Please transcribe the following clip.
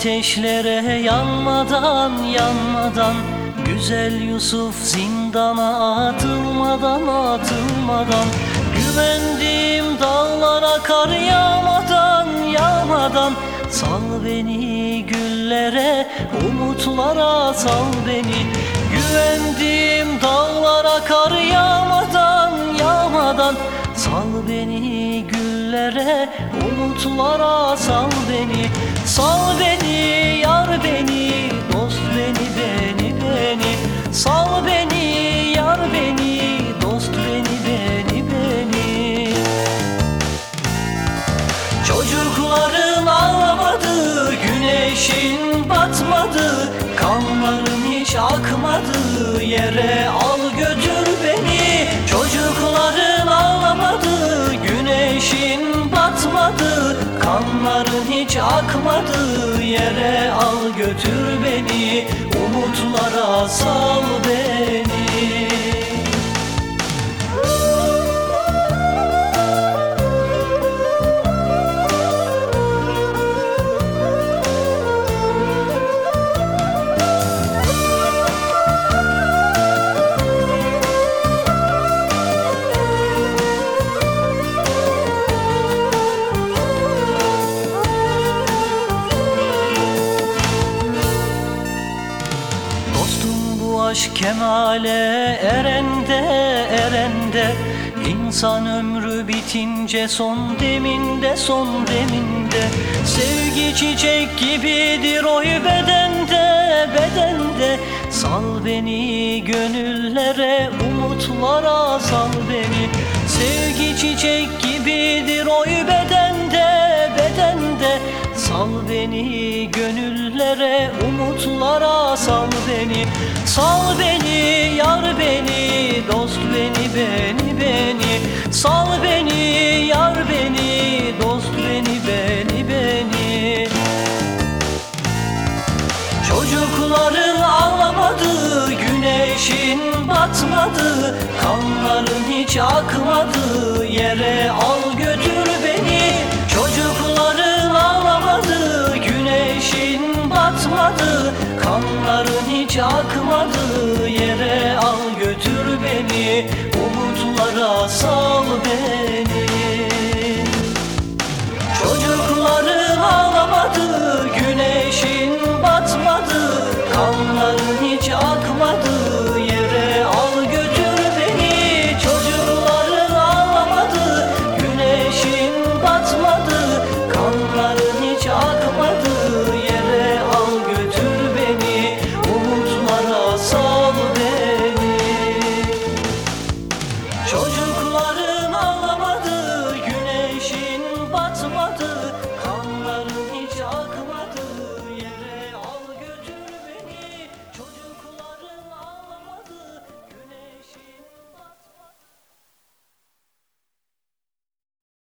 ateşlere yanmadan yanmadan. Güzel Yusuf zindana atılmadan atılmadan. Güvendiğim dağlara kar yağmadan yağmadan. Sal beni güllere umutlara sal beni. Güvendiğim dağlara kar yağmadan yağmadan. Sal beni güllere umutlara sal beni yere al götür beni. Çocukların ağlamadı, güneşin batmadı Kanların hiç akmadı, yere al götür beni Umutlara sal beni kemale erende erende. İnsan ömrü bitince son deminde son deminde. Sevgi çiçek gibidir oy bedende bedende. Sal beni gönüllere umutlara sal beni. Sevgi çiçek gibidir oy bedende Sal beni yar beni dost beni beni beni. Sal beni yar beni dost beni beni beni. Çocukların ağlamadı, güneşin batmadı. Kanların hiç akmadı, yere al Bakmadığı yere al götür beni. Umutlara sal beni.